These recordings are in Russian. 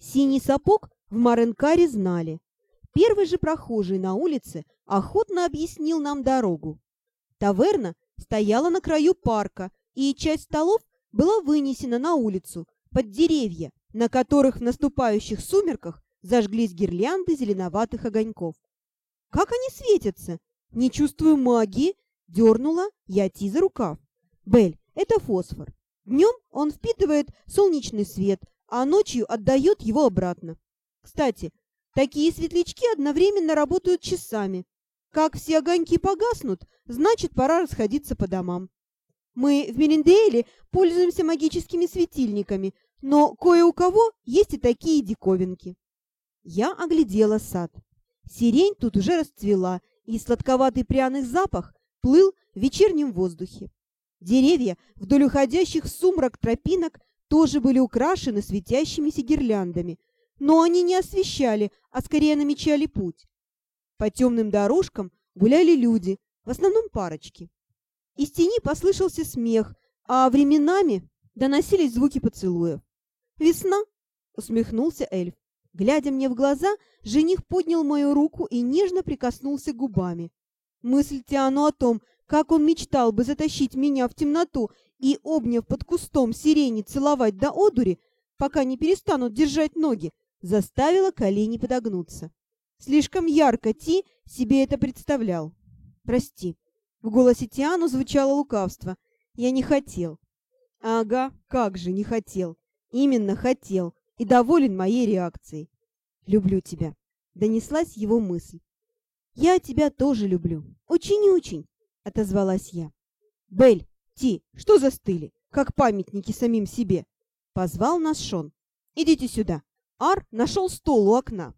Синий сапог в Маренкаре знали. Первый же прохожий на улице охотно объяснил нам дорогу. Таверна стояла на краю парка, и часть столов была вынесена на улицу, под деревья, на которых в наступающих сумерках зажглись гирлянды зеленоватых огоньков. «Как они светятся? Не чувствую магии!» — дернула я Ти за рукав. «Бель, это фосфор. Днем он впитывает солнечный свет, а ночью отдает его обратно. Кстати, такие светлячки одновременно работают часами. Как все огоньки погаснут, значит, пора расходиться по домам. Мы в Мериндейле пользуемся магическими светильниками, но кое у кого есть и такие диковинки. Я оглядела сад. Сирень тут уже расцвела, и сладковатый пряный запах плыл в вечернем воздухе. Деревья вдоль уходящих сумрак тропинок тоже были украшены светящимися гирляндами, но они не освещали, а скорее намечали путь. По темным дорожкам гуляли люди, в основном парочки. Из тени послышался смех, а временами доносились звуки поцелуев. «Весна!» — усмехнулся эльф. Глядя мне в глаза, жених поднял мою руку и нежно прикоснулся губами. Мысль Тиану о том, как он мечтал бы затащить меня в темноту и, обняв под кустом сирени, целовать до одури, пока не перестанут держать ноги, заставила колени подогнуться. Слишком ярко Ти себе это представлял. «Прости». В голосе Тиану звучало лукавство. «Я не хотел». «Ага, как же не хотел. Именно хотел. И доволен моей реакцией. Люблю тебя». Донеслась его мысль. «Я тебя тоже люблю. Очень-очень», — отозвалась я. «Бель, Ти, что застыли? Как памятники самим себе?» Позвал нас Шон. «Идите сюда». Ар нашел стол у окна.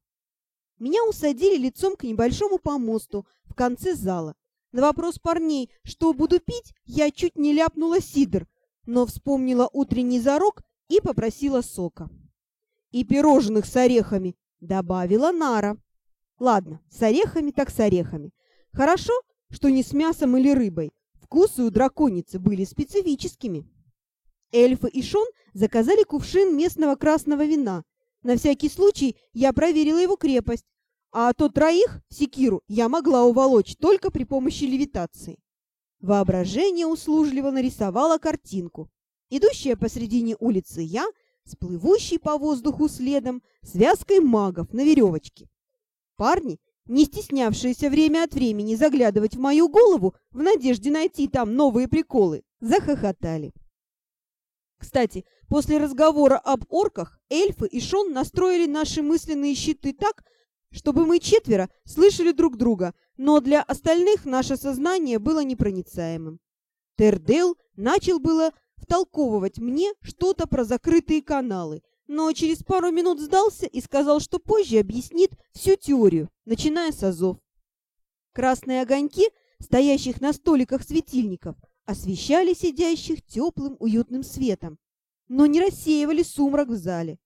Меня усадили лицом к небольшому помосту в конце зала. На вопрос парней, что буду пить, я чуть не ляпнула сидр, но вспомнила утренний зарок и попросила сока. «И пирожных с орехами», — добавила Нара. «Ладно, с орехами так с орехами. Хорошо, что не с мясом или рыбой. Вкусы у драконицы были специфическими». Эльфы и Шон заказали кувшин местного красного вина — на всякий случай я проверила его крепость, а то троих секиру я могла уволочь только при помощи левитации. Воображение услужливо нарисовало картинку. Идущая посредине улицы я, с плывущей по воздуху следом, связкой магов на веревочке. Парни, не стеснявшиеся время от времени заглядывать в мою голову в надежде найти там новые приколы, захохотали. Кстати, после разговора об орках эльфы и Шон настроили наши мысленные щиты так, чтобы мы четверо слышали друг друга, но для остальных наше сознание было непроницаемым. Тердел начал было втолковывать мне что-то про закрытые каналы, но через пару минут сдался и сказал, что позже объяснит всю теорию, начиная с азов. Красные огоньки, стоящих на столиках светильников, освещали сидящих теплым уютным светом, но не рассеивали сумрак в зале.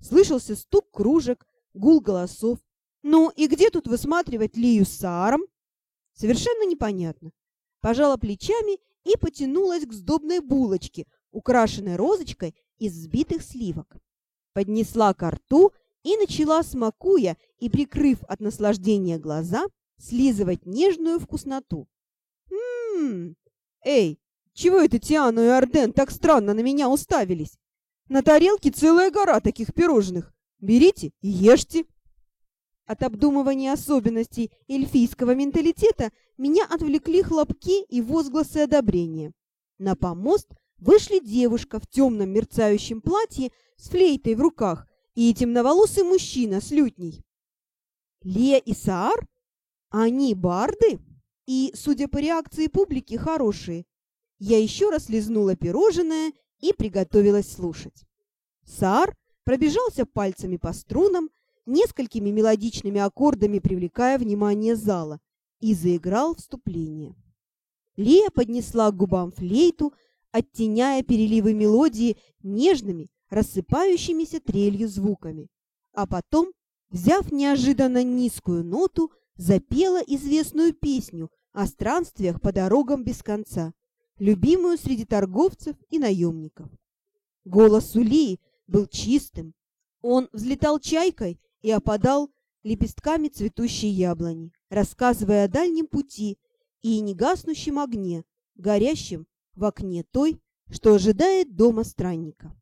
Слышался стук кружек, гул голосов. Ну и где тут высматривать Лию с Сааром? Совершенно непонятно. Пожала плечами и потянулась к сдобной булочке, украшенной розочкой из взбитых сливок. Поднесла ко рту и начала, смакуя и прикрыв от наслаждения глаза, слизывать нежную вкусноту. Ммм, «Эй, чего это Тиану и Арден так странно на меня уставились? На тарелке целая гора таких пирожных. Берите и ешьте». От обдумывания особенностей эльфийского менталитета меня отвлекли хлопки и возгласы одобрения. На помост вышли девушка в темном мерцающем платье с флейтой в руках и темноволосый мужчина с лютней. Лея и Саар? Они барды? И, судя по реакции публики, хорошие. Я еще раз лизнула пирожное и приготовилась слушать. Саар пробежался пальцами по струнам, несколькими мелодичными аккордами привлекая внимание зала, и заиграл вступление. Лия поднесла к губам флейту, оттеняя переливы мелодии нежными, рассыпающимися трелью звуками, а потом, взяв неожиданно низкую ноту, запела известную песню о странствиях по дорогам без конца, любимую среди торговцев и наемников. Голос Улии был чистым, Он взлетал чайкой и опадал лепестками цветущей яблони, рассказывая о дальнем пути и негаснущем огне, горящем в окне той, что ожидает дома странника.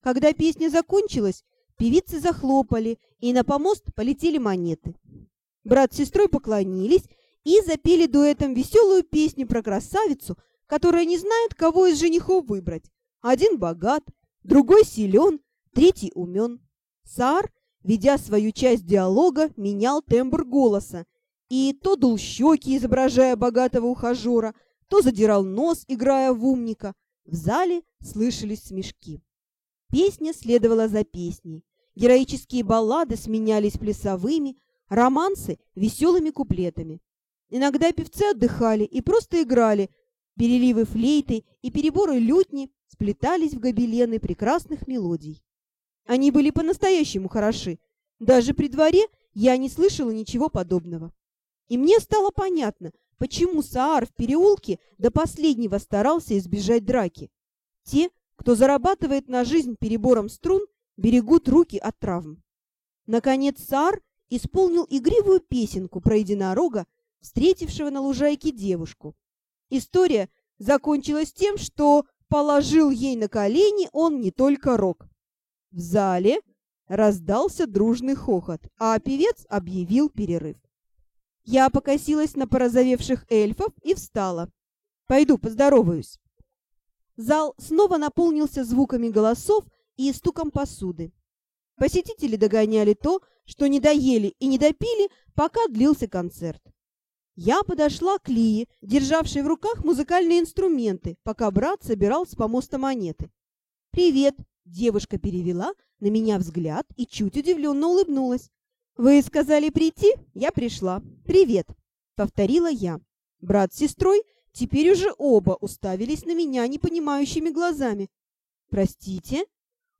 Когда песня закончилась, певицы захлопали, и на помост полетели монеты. Брат с сестрой поклонились и запели дуэтом веселую песню про красавицу, которая не знает, кого из женихов выбрать. Один богат, другой силен, третий умен. Саар, ведя свою часть диалога, менял тембр голоса и то дул щеки, изображая богатого ухажера, то задирал нос, играя в умника. В зале слышались смешки. Песня следовала за песней. Героические баллады сменялись плясовыми, романсы — веселыми куплетами. Иногда певцы отдыхали и просто играли. Переливы флейты и переборы лютни сплетались в гобелены прекрасных мелодий. Они были по-настоящему хороши. Даже при дворе я не слышала ничего подобного. И мне стало понятно, почему Саар в переулке до последнего старался избежать драки. Те, кто зарабатывает на жизнь перебором струн, берегут руки от травм. Наконец Саар исполнил игривую песенку про единорога, встретившего на лужайке девушку. История закончилась тем, что положил ей на колени он не только рог. В зале раздался дружный хохот, а певец объявил перерыв. Я покосилась на порозовевших эльфов и встала. «Пойду поздороваюсь». Зал снова наполнился звуками голосов и стуком посуды. Посетители догоняли то, что не доели и не допили, пока длился концерт. Я подошла к Лии, державшей в руках музыкальные инструменты, пока брат собирал с помоста монеты. «Привет!» – девушка перевела на меня взгляд и чуть удивленно улыбнулась. «Вы сказали прийти? Я пришла. Привет!» — повторила я. Брат с сестрой теперь уже оба уставились на меня непонимающими глазами. «Простите?»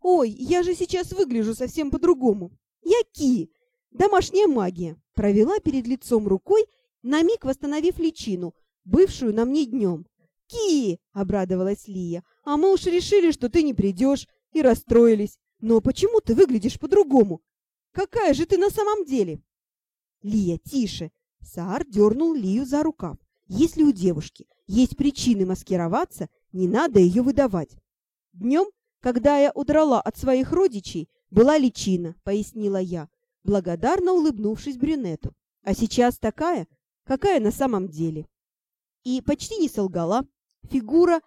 «Ой, я же сейчас выгляжу совсем по-другому. Я Ки, домашняя магия!» Провела перед лицом рукой, на миг восстановив личину, бывшую на мне днем. «Ки!» — обрадовалась Лия. «А мы уж решили, что ты не придешь, и расстроились. Но почему ты выглядишь по-другому? Какая же ты на самом деле? Лия, тише. Саар дернул Лию за рукав. Если у девушки есть причины маскироваться, не надо ее выдавать. Днем, когда я удрала от своих родичей, была личина, пояснила я, благодарно улыбнувшись брюнету. А сейчас такая, какая на самом деле. И почти не солгала. Фигура,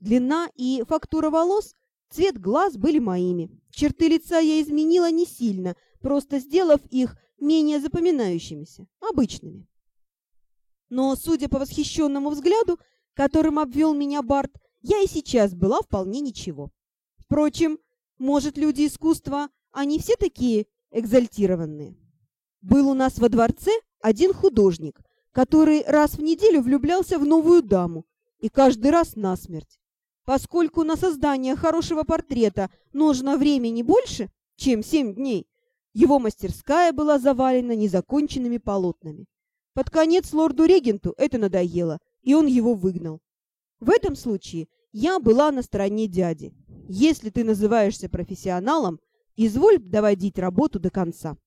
длина и фактура волос, цвет глаз были моими. Черты лица я изменила не сильно, просто сделав их менее запоминающимися, обычными. Но, судя по восхищенному взгляду, которым обвел меня Барт, я и сейчас была вполне ничего. Впрочем, может, люди искусства, они все такие экзальтированные. Был у нас во дворце один художник, который раз в неделю влюблялся в новую даму, и каждый раз насмерть. Поскольку на создание хорошего портрета нужно времени больше, чем семь дней, его мастерская была завалена незаконченными полотнами. Под конец лорду-регенту это надоело, и он его выгнал. В этом случае я была на стороне дяди. Если ты называешься профессионалом, изволь доводить работу до конца.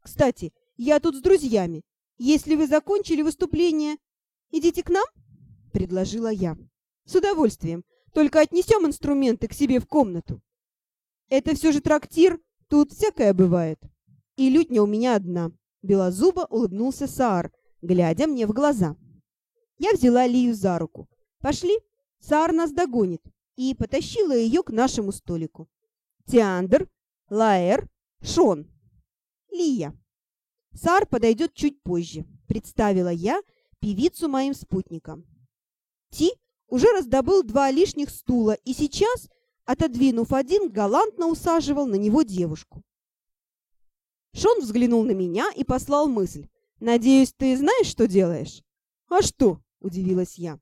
Кстати, я тут с друзьями. Если вы закончили выступление, идите к нам, предложила я. С удовольствием. Только отнесем инструменты к себе в комнату. Это все же трактир, Тут всякое бывает. И лютня у меня одна. Белозубо улыбнулся Саар, глядя мне в глаза. Я взяла Лию за руку. Пошли, Саар нас догонит. И потащила ее к нашему столику. Тиандр, Лаэр, Шон. Лия. Саар подойдет чуть позже, представила я певицу моим спутникам. Ти уже раздобыл два лишних стула и сейчас отодвинув один, галантно усаживал на него девушку. Шон взглянул на меня и послал мысль. «Надеюсь, ты знаешь, что делаешь?» «А что?» – удивилась я.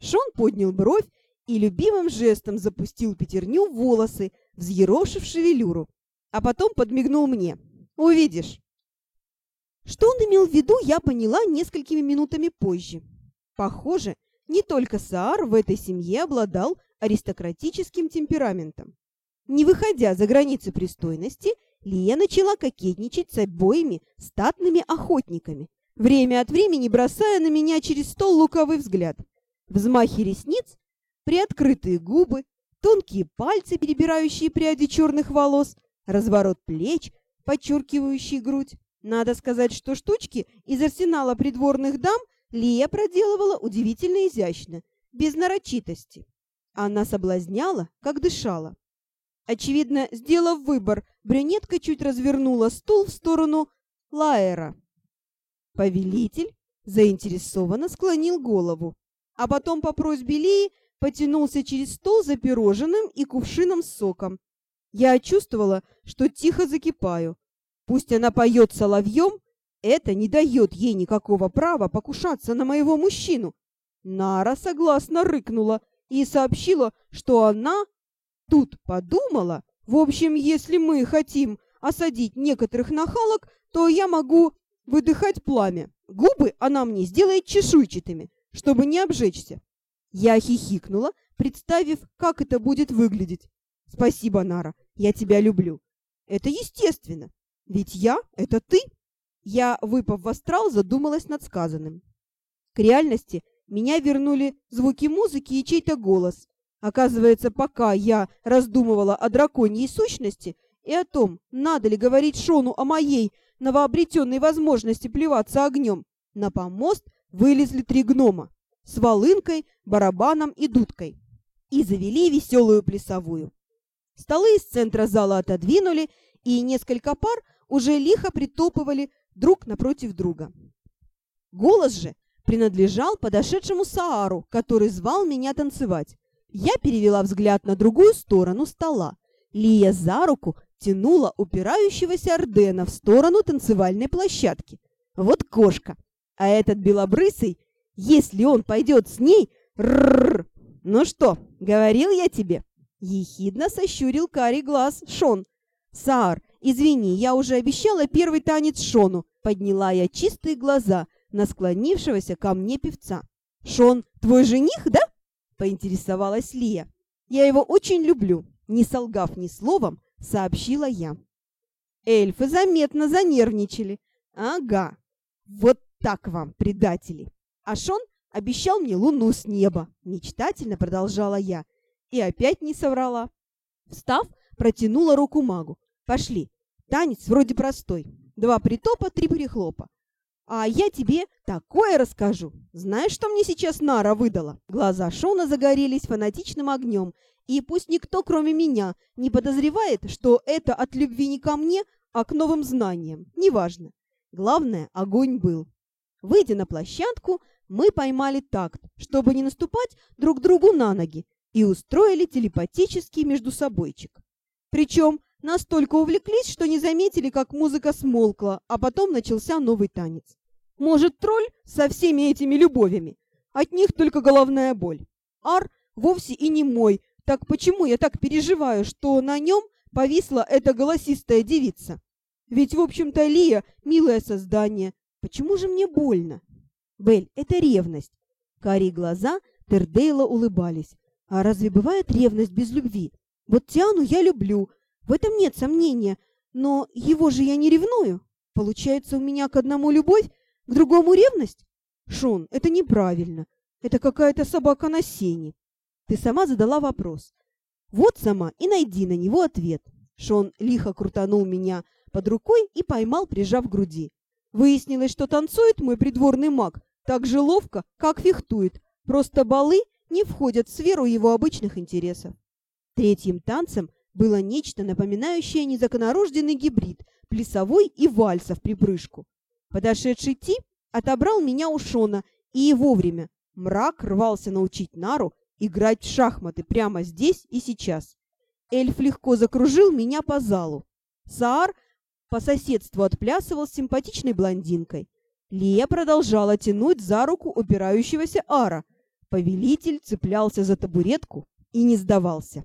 Шон поднял бровь и любимым жестом запустил пятерню в волосы, взъерошив шевелюру, а потом подмигнул мне. «Увидишь». Что он имел в виду, я поняла несколькими минутами позже. Похоже, не только Саар в этой семье обладал аристократическим темпераментом. Не выходя за границы пристойности, Лия начала кокетничать с обоими статными охотниками, время от времени бросая на меня через стол луковый взгляд. Взмахи ресниц, приоткрытые губы, тонкие пальцы, перебирающие пряди черных волос, разворот плеч, подчеркивающий грудь. Надо сказать, что штучки из арсенала придворных дам Лия проделывала удивительно изящно, без нарочитости. Она соблазняла, как дышала. Очевидно, сделав выбор, брюнетка чуть развернула стул в сторону Лаэра. Повелитель заинтересованно склонил голову, а потом по просьбе Лии потянулся через стол за пирожным и кувшином с соком. Я чувствовала, что тихо закипаю. Пусть она поет соловьем, это не дает ей никакого права покушаться на моего мужчину. Нара согласно рыкнула и сообщила, что она тут подумала. В общем, если мы хотим осадить некоторых нахалок, то я могу выдыхать пламя. Губы она мне сделает чешуйчатыми, чтобы не обжечься. Я хихикнула, представив, как это будет выглядеть. Спасибо, Нара, я тебя люблю. Это естественно, ведь я — это ты. Я, выпав в астрал, задумалась над сказанным. К реальности меня вернули звуки музыки и чей-то голос. Оказывается, пока я раздумывала о драконьей сущности и о том, надо ли говорить Шону о моей новообретенной возможности плеваться огнем, на помост вылезли три гнома с волынкой, барабаном и дудкой и завели веселую плясовую. Столы из центра зала отодвинули, и несколько пар уже лихо притопывали друг напротив друга. Голос же принадлежал подошедшему Саару, который звал меня танцевать. Я перевела взгляд на другую сторону стола. Лия за руку тянула упирающегося Ордена в сторону танцевальной площадки. Вот кошка. А этот белобрысый, если он пойдет с ней... Рррр! Ну что, говорил я тебе? Ехидно сощурил карий глаз Шон. Саар, извини, я уже обещала первый танец Шону. Подняла я чистые глаза на склонившегося ко мне певца. «Шон твой жених, да?» — поинтересовалась Лия. «Я его очень люблю», — не солгав ни словом, сообщила я. Эльфы заметно занервничали. «Ага, вот так вам, предатели!» А Шон обещал мне луну с неба, мечтательно продолжала я. И опять не соврала. Встав, протянула руку магу. «Пошли, танец вроде простой. Два притопа, три перехлопа. А я тебе такое расскажу. Знаешь, что мне сейчас Нара выдала? Глаза Шона загорелись фанатичным огнем, и пусть никто, кроме меня, не подозревает, что это от любви не ко мне, а к новым знаниям. Неважно. Главное, огонь был. Выйдя на площадку, мы поймали такт, чтобы не наступать друг другу на ноги, и устроили телепатический междусобойчик. Причем Настолько увлеклись, что не заметили, как музыка смолкла, а потом начался новый танец. Может, тролль со всеми этими любовями? От них только головная боль. Ар вовсе и не мой, так почему я так переживаю, что на нем повисла эта голосистая девица? Ведь, в общем-то, Лия — милое создание. Почему же мне больно? Бель, это ревность. Карие глаза Тердейла улыбались. А разве бывает ревность без любви? Вот Тиану я люблю, в этом нет сомнения, но его же я не ревную. Получается, у меня к одному любовь, к другому ревность? Шон, это неправильно. Это какая-то собака на сене. Ты сама задала вопрос. Вот сама и найди на него ответ. Шон лихо крутанул меня под рукой и поймал, прижав к груди. Выяснилось, что танцует мой придворный маг так же ловко, как фехтует. Просто балы не входят в сферу его обычных интересов. Третьим танцем – было нечто напоминающее незаконорожденный гибрид плясовой и вальса в припрыжку. Подошедший Ти отобрал меня у Шона, и вовремя. Мрак рвался научить Нару играть в шахматы прямо здесь и сейчас. Эльф легко закружил меня по залу. Саар по соседству отплясывал с симпатичной блондинкой. Лия продолжала тянуть за руку упирающегося Ара. Повелитель цеплялся за табуретку и не сдавался.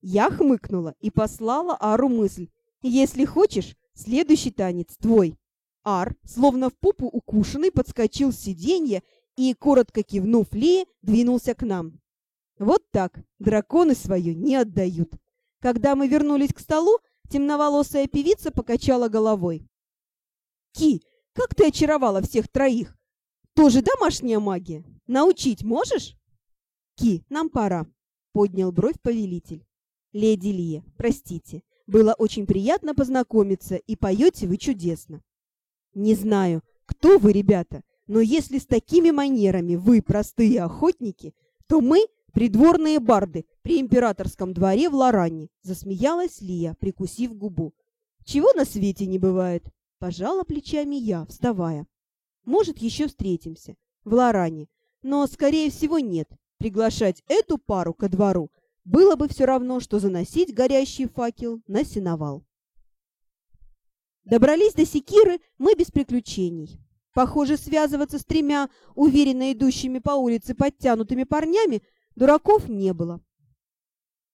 Я хмыкнула и послала Ару мысль. «Если хочешь, следующий танец твой». Ар, словно в попу укушенный, подскочил с сиденья и, коротко кивнув Лии, двинулся к нам. Вот так драконы свое не отдают. Когда мы вернулись к столу, Темноволосая певица покачала головой. «Ки, как ты очаровала всех троих! Тоже домашняя магия? Научить можешь?» «Ки, нам пора», — поднял бровь повелитель. «Леди Лия, простите, было очень приятно познакомиться, и поете вы чудесно». «Не знаю, кто вы, ребята, но если с такими манерами вы простые охотники, то мы придворные барды при императорском дворе в Лоране, засмеялась Лия, прикусив губу. Чего на свете не бывает? Пожала плечами я, вставая. Может, еще встретимся в Лоране, но, скорее всего, нет. Приглашать эту пару ко двору было бы все равно, что заносить горящий факел на сеновал. Добрались до Секиры мы без приключений. Похоже, связываться с тремя уверенно идущими по улице подтянутыми парнями дураков не было.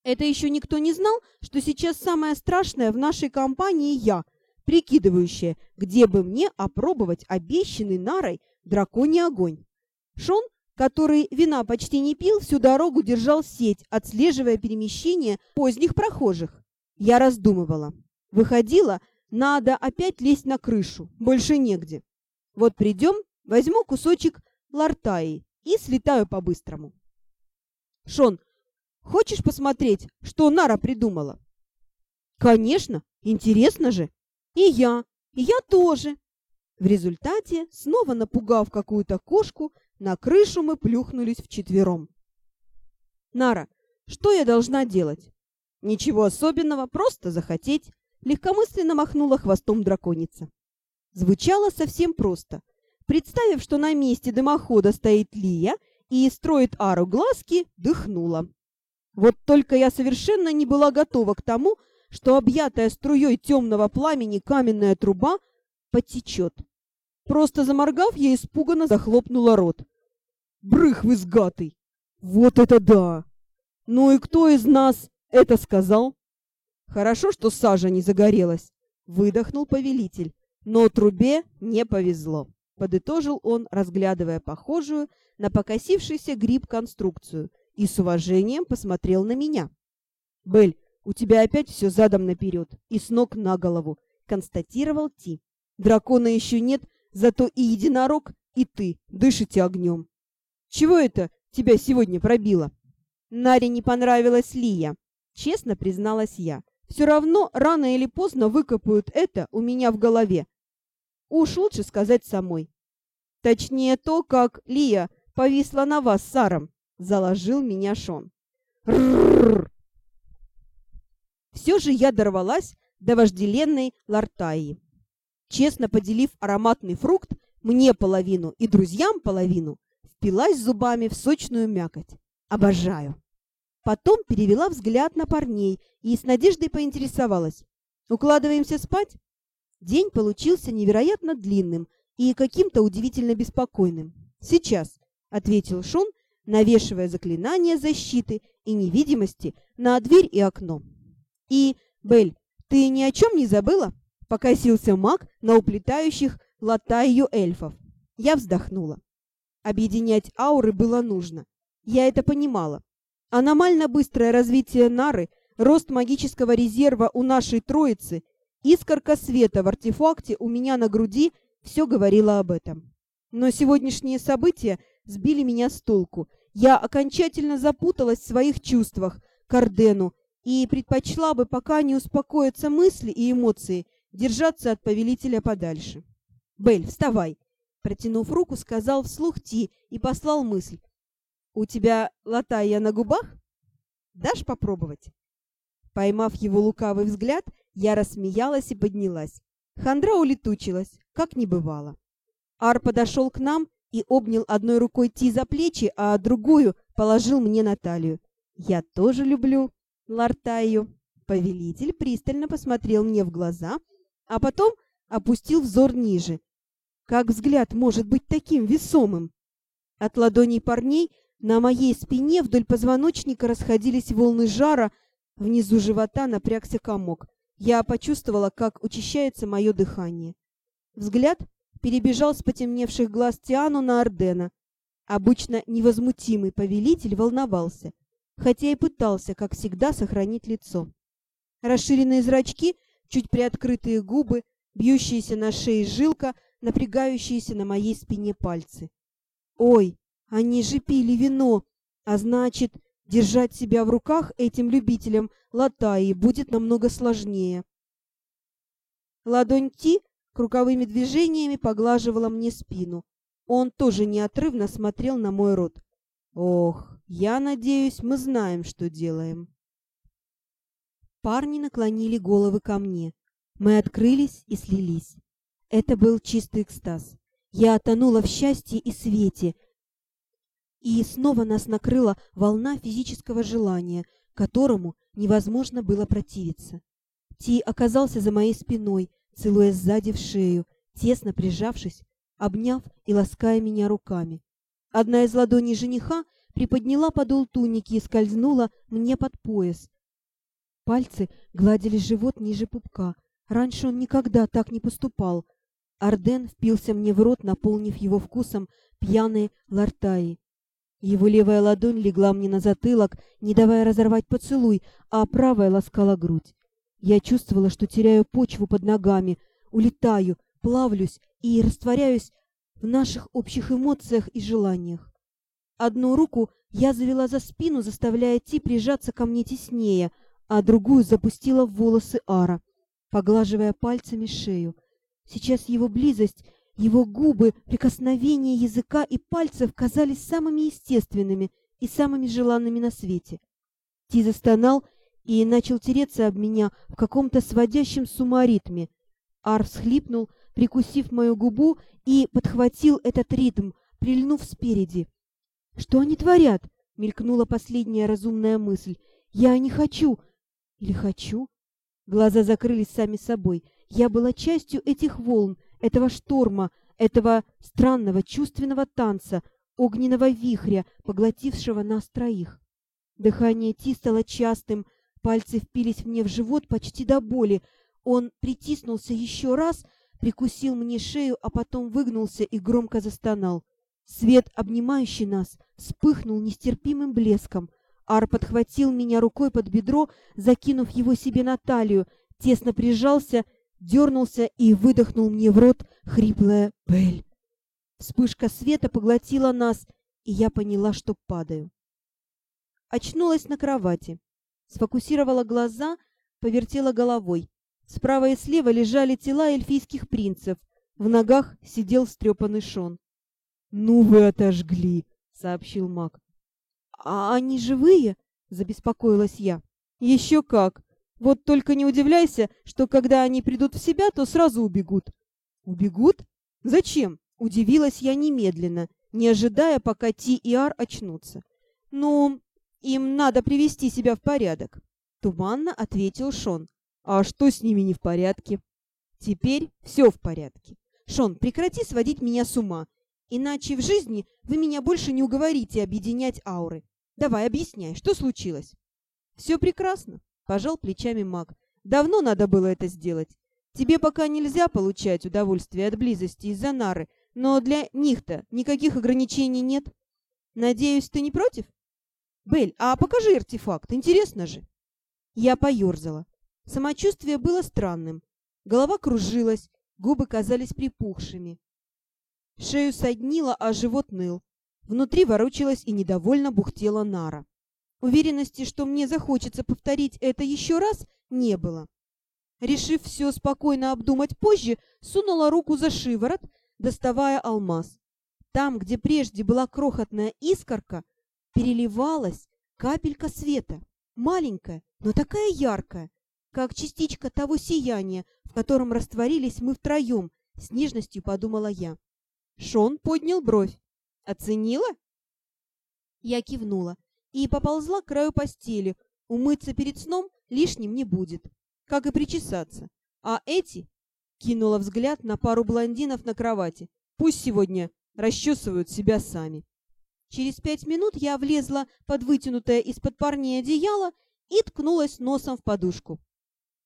Это еще никто не знал, что сейчас самое страшное в нашей компании я, прикидывающая, где бы мне опробовать обещанный нарой драконий огонь. Шон, который вина почти не пил, всю дорогу держал сеть, отслеживая перемещение поздних прохожих. Я раздумывала. Выходила, надо опять лезть на крышу, больше негде. Вот придем, возьму кусочек лартаи и слетаю по-быстрому. Шон, хочешь посмотреть, что Нара придумала? Конечно, интересно же. И я, и я тоже. В результате, снова напугав какую-то кошку, на крышу мы плюхнулись вчетвером. Нара, что я должна делать? Ничего особенного, просто захотеть. Легкомысленно махнула хвостом драконица. Звучало совсем просто. Представив, что на месте дымохода стоит Лия и строит ару глазки, дыхнула. Вот только я совершенно не была готова к тому, что объятая струей темного пламени каменная труба потечет. Просто заморгав, я испуганно захлопнула рот. «Брых вы сгатый! Вот это да! Ну и кто из нас это сказал?» «Хорошо, что сажа не загорелась», — выдохнул повелитель. Но трубе не повезло, подытожил он, разглядывая похожую на покосившийся гриб конструкцию, и с уважением посмотрел на меня. «Бель, у тебя опять все задом наперед и с ног на голову», — констатировал Ти. «Дракона еще нет, зато и единорог, и ты дышите огнем». «Чего это тебя сегодня пробило?» Наре не понравилась Лия, честно призналась я. «Все равно рано или поздно выкопают это у меня в голове, Уж лучше сказать самой. Точнее то, как Лия повисла на вас с Саром, заложил меня Шон. Рррррр. Все же я дорвалась до вожделенной лартаи. Честно поделив ароматный фрукт, мне половину и друзьям половину, впилась зубами в сочную мякоть. Обожаю. Потом перевела взгляд на парней и с надеждой поинтересовалась. «Укладываемся спать?» День получился невероятно длинным и каким-то удивительно беспокойным. «Сейчас», — ответил Шон, навешивая заклинание защиты и невидимости на дверь и окно. «И, Бель, ты ни о чем не забыла?» — покосился маг на уплетающих латаю эльфов. Я вздохнула. Объединять ауры было нужно. Я это понимала. Аномально быстрое развитие Нары, рост магического резерва у нашей троицы — Искорка света в артефакте у меня на груди все говорило об этом. Но сегодняшние события сбили меня с толку. Я окончательно запуталась в своих чувствах к Ордену и предпочла бы, пока не успокоятся мысли и эмоции, держаться от повелителя подальше. «Бель, вставай!» Протянув руку, сказал вслух Ти и послал мысль. «У тебя латая на губах? Дашь попробовать?» Поймав его лукавый взгляд, я рассмеялась и поднялась. Хандра улетучилась, как не бывало. Ар подошел к нам и обнял одной рукой Ти за плечи, а другую положил мне на талию. «Я тоже люблю Лартаю». Повелитель пристально посмотрел мне в глаза, а потом опустил взор ниже. Как взгляд может быть таким весомым? От ладоней парней на моей спине вдоль позвоночника расходились волны жара, внизу живота напрягся комок. Я почувствовала, как учащается мое дыхание. Взгляд перебежал с потемневших глаз Тиану на Ордена. Обычно невозмутимый повелитель волновался, хотя и пытался, как всегда, сохранить лицо. Расширенные зрачки чуть приоткрытые губы, бьющиеся на шее жилка, напрягающиеся на моей спине пальцы. Ой, они же пили вино, а значит, держать себя в руках этим любителям латаи будет намного сложнее. Ладонь Ти круговыми движениями поглаживала мне спину. Он тоже неотрывно смотрел на мой рот. Ох, я надеюсь, мы знаем, что делаем. Парни наклонили головы ко мне. Мы открылись и слились. Это был чистый экстаз. Я тонула в счастье и свете. И снова нас накрыла волна физического желания, которому невозможно было противиться. Ти оказался за моей спиной, целуя сзади в шею, тесно прижавшись, обняв и лаская меня руками. Одна из ладоней жениха приподняла подол туники и скользнула мне под пояс, Пальцы гладили живот ниже пупка. Раньше он никогда так не поступал. Арден впился мне в рот, наполнив его вкусом пьяные лартаи. Его левая ладонь легла мне на затылок, не давая разорвать поцелуй, а правая ласкала грудь. Я чувствовала, что теряю почву под ногами, улетаю, плавлюсь и растворяюсь в наших общих эмоциях и желаниях. Одну руку я завела за спину, заставляя Ти прижаться ко мне теснее — а другую запустила в волосы Ара, поглаживая пальцами шею. Сейчас его близость, его губы, прикосновения языка и пальцев казались самыми естественными и самыми желанными на свете. Ти застонал и начал тереться об меня в каком-то сводящем с ума ритме. Ар всхлипнул, прикусив мою губу, и подхватил этот ритм, прильнув спереди. «Что они творят?» — мелькнула последняя разумная мысль. «Я не хочу, или хочу? Глаза закрылись сами собой. Я была частью этих волн, этого шторма, этого странного чувственного танца, огненного вихря, поглотившего нас троих. Дыхание Ти стало частым, пальцы впились мне в живот почти до боли. Он притиснулся еще раз, прикусил мне шею, а потом выгнулся и громко застонал. Свет, обнимающий нас, вспыхнул нестерпимым блеском — Ар подхватил меня рукой под бедро, закинув его себе на талию, тесно прижался, дернулся и выдохнул мне в рот хриплая «Бель». Вспышка света поглотила нас, и я поняла, что падаю. Очнулась на кровати, сфокусировала глаза, повертела головой. Справа и слева лежали тела эльфийских принцев, в ногах сидел стрепанный Шон. «Ну вы отожгли!» — сообщил маг. «А они живые?» — забеспокоилась я. «Еще как! Вот только не удивляйся, что когда они придут в себя, то сразу убегут». «Убегут? Зачем?» — удивилась я немедленно, не ожидая, пока Ти и Ар очнутся. «Ну, им надо привести себя в порядок», — туманно ответил Шон. «А что с ними не в порядке?» «Теперь все в порядке. Шон, прекрати сводить меня с ума, иначе в жизни вы меня больше не уговорите объединять ауры. Давай, объясняй, что случилось? Все прекрасно, пожал плечами маг. Давно надо было это сделать. Тебе пока нельзя получать удовольствие от близости из-за нары, но для них-то никаких ограничений нет. Надеюсь, ты не против? Бель, а покажи артефакт, интересно же. Я поерзала. Самочувствие было странным. Голова кружилась, губы казались припухшими. Шею соднило, а живот ныл. Внутри ворочалась и недовольно бухтела Нара. Уверенности, что мне захочется повторить это еще раз, не было. Решив все спокойно обдумать позже, сунула руку за шиворот, доставая алмаз. Там, где прежде была крохотная искорка, переливалась капелька света, маленькая, но такая яркая, как частичка того сияния, в котором растворились мы втроем, с нежностью подумала я. Шон поднял бровь. Оценила? Я кивнула и поползла к краю постели. Умыться перед сном лишним не будет, как и причесаться. А эти кинула взгляд на пару блондинов на кровати. Пусть сегодня расчесывают себя сами. Через пять минут я влезла под вытянутое из-под парней одеяло и ткнулась носом в подушку.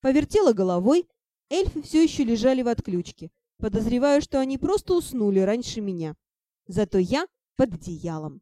Повертела головой, эльфы все еще лежали в отключке. Подозреваю, что они просто уснули раньше меня. Зато я под одеялом.